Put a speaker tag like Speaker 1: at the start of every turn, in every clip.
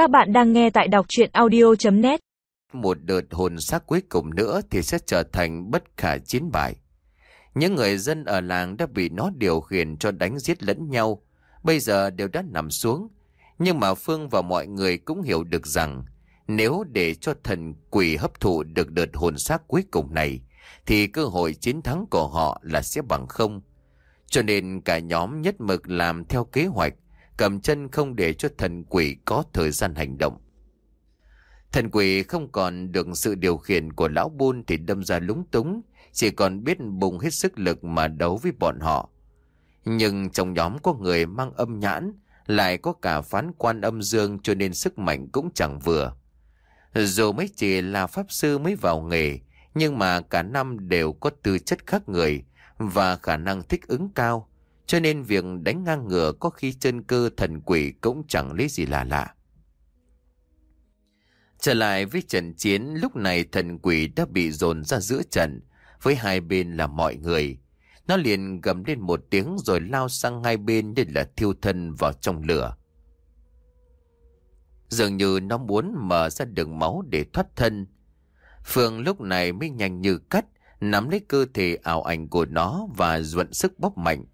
Speaker 1: Các bạn đang nghe tại đọc chuyện audio.net
Speaker 2: Một đợt hồn xác cuối cùng nữa thì sẽ trở thành bất khả chiến bại. Những người dân ở làng đã bị nó điều khiển cho đánh giết lẫn nhau, bây giờ đều đã nằm xuống. Nhưng mà Phương và mọi người cũng hiểu được rằng nếu để cho thần quỷ hấp thụ được đợt hồn xác cuối cùng này, thì cơ hội chiến thắng của họ là sẽ bằng không. Cho nên cả nhóm nhất mực làm theo kế hoạch, cầm chân không để cho thần quỷ có thời gian hành động. Thần quỷ không còn được sự điều khiển của lão buôn thì đâm ra lúng túng, chỉ còn biết bùng hết sức lực mà đấu với bọn họ. Nhưng trong nhóm có người mang âm nhãn, lại có cả phán quan âm dương cho nên sức mạnh cũng chẳng vừa. Dù mới chỉ là pháp sư mới vào nghề, nhưng mà cả năm đều có tư chất khác người và khả năng thích ứng cao, cho nên việc đánh ngang ngửa có khi chân cơ thần quỷ cũng chẳng lấy gì là lạ. Trở lại với trận chiến, lúc này thần quỷ đã bị dồn ra giữa trận, với hai bên là mọi người. Nó liền gầm lên một tiếng rồi lao sang hai bên để là thiêu thân vào trong lửa. Dường như nó muốn mở ra đường máu để thoát thân. Phương lúc này mới nhanh như cắt, nắm lấy cơ thể ảo ảnh của nó và duận sức bóp mạnh.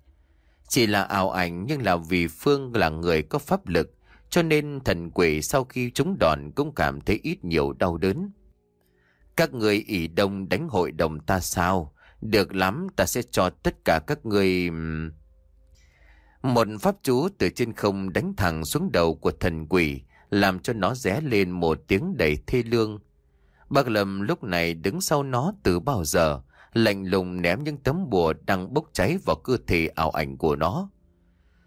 Speaker 2: Chỉ là ảo ảnh nhưng là vì Phương là người có pháp lực, cho nên thần quỷ sau khi trúng đòn cũng cảm thấy ít nhiều đau đớn. Các người ỷ đông đánh hội đồng ta sao? Được lắm, ta sẽ cho tất cả các người... Một pháp chú từ trên không đánh thẳng xuống đầu của thần quỷ, làm cho nó ré lên một tiếng đầy thê lương. Bác Lâm lúc này đứng sau nó từ bao giờ, lạnh lùng ném những tấm bùa đang bốc cháy vào cơ thể ảo ảnh của nó.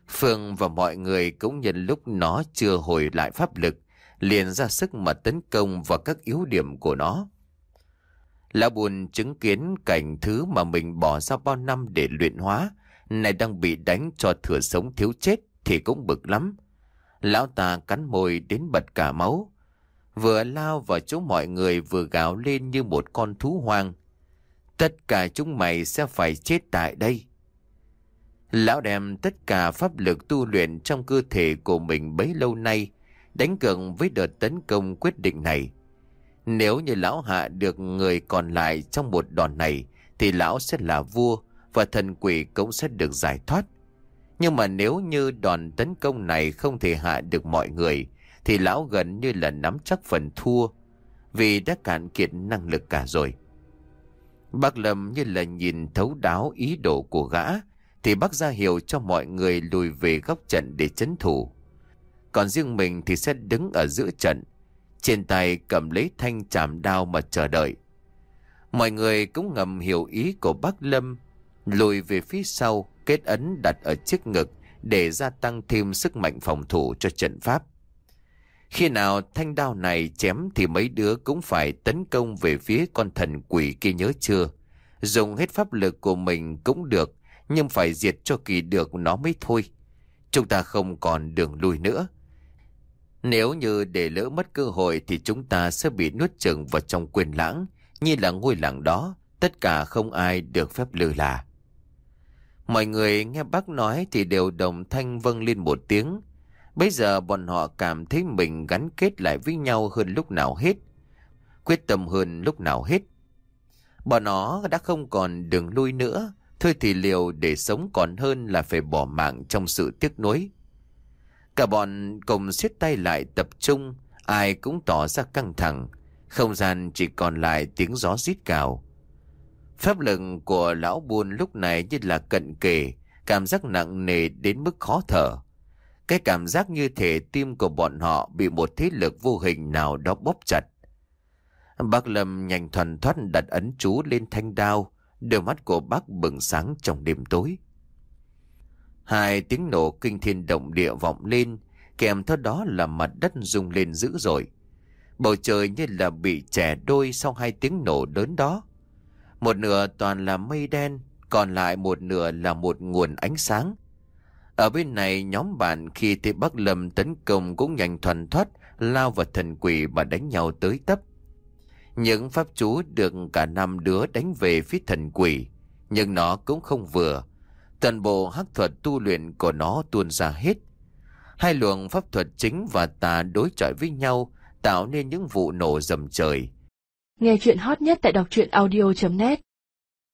Speaker 2: Phương và mọi người cũng nhận lúc nó chưa hồi lại pháp lực, liền ra sức mà tấn công vào các yếu điểm của nó. Lão buồn chứng kiến cảnh thứ mà mình bỏ ra bao năm để luyện hóa, này đang bị đánh cho thừa sống thiếu chết thì cũng bực lắm. Lão ta cắn môi đến bật cả máu, vừa lao vào chỗ mọi người vừa gào lên như một con thú hoang. Tất cả chúng mày sẽ phải chết tại đây. Lão đem tất cả pháp lực tu luyện trong cơ thể của mình bấy lâu nay, đánh cược với đợt tấn công quyết định này. Nếu như lão hạ được người còn lại trong một đòn này, thì lão sẽ là vua và thần quỷ cũng sẽ được giải thoát. Nhưng mà nếu như đòn tấn công này không thể hạ được mọi người, thì lão gần như là nắm chắc phần thua, vì đã cạn kiệt năng lực cả rồi. Bác Lâm như là nhìn thấu đáo ý đồ của gã, thì bác ra hiệu cho mọi người lùi về góc trận để chấn thủ. Còn riêng mình thì sẽ đứng ở giữa trận, trên tay cầm lấy thanh chạm đao mà chờ đợi. Mọi người cũng ngầm hiểu ý của bác Lâm, lùi về phía sau, kết ấn đặt ở chiếc ngực để gia tăng thêm sức mạnh phòng thủ cho trận pháp. Khi nào thanh đao này chém thì mấy đứa cũng phải tấn công về phía con thần quỷ kia nhớ chưa? Dùng hết pháp lực của mình cũng được, nhưng phải diệt cho kỳ được nó mới thôi. Chúng ta không còn đường lui nữa. Nếu như để lỡ mất cơ hội thì chúng ta sẽ bị nuốt chừng vào trong quyền lãng, như là ngôi làng đó, tất cả không ai được phép lừa là. Mọi người nghe bác nói thì đều đồng thanh vâng lên một tiếng. Bây giờ bọn họ cảm thấy mình gắn kết lại với nhau hơn lúc nào hết. Quyết tâm hơn lúc nào hết. Bọn nó đã không còn đường lui nữa. Thôi thì liều để sống còn hơn là phải bỏ mạng trong sự tiếc nuối. Cả bọn cùng siết tay lại tập trung, ai cũng tỏ ra căng thẳng. Không gian chỉ còn lại tiếng gió rít cào. Pháp lực của lão buôn lúc này như là cận kề, cảm giác nặng nề đến mức khó thở. Cái cảm giác như thể tim của bọn họ bị một thế lực vô hình nào đó bóp chặt. Bác Lâm nhanh thuần thoát đặt ấn chú lên thanh đao, đôi mắt của bác bừng sáng trong đêm tối. Hai tiếng nổ kinh thiên động địa vọng lên, kèm theo đó là mặt đất rung lên dữ dội. Bầu trời như là bị trẻ đôi sau hai tiếng nổ lớn đó. Một nửa toàn là mây đen, còn lại một nửa là một nguồn ánh sáng. Ở bên này nhóm bạn khi thấy Bắc Lâm tấn công cũng nhanh thuần thoát lao vào thần quỷ và đánh nhau tới tấp. Những pháp chú được cả năm đứa đánh về phía thần quỷ, nhưng nó cũng không vừa. Toàn bộ hắc thuật tu luyện của nó tuôn ra hết. Hai luồng pháp thuật chính và tà đối chọi với nhau, tạo nên những vụ nổ dầm trời.
Speaker 3: Nghe chuyện hot nhất tại đọc truyện audio.net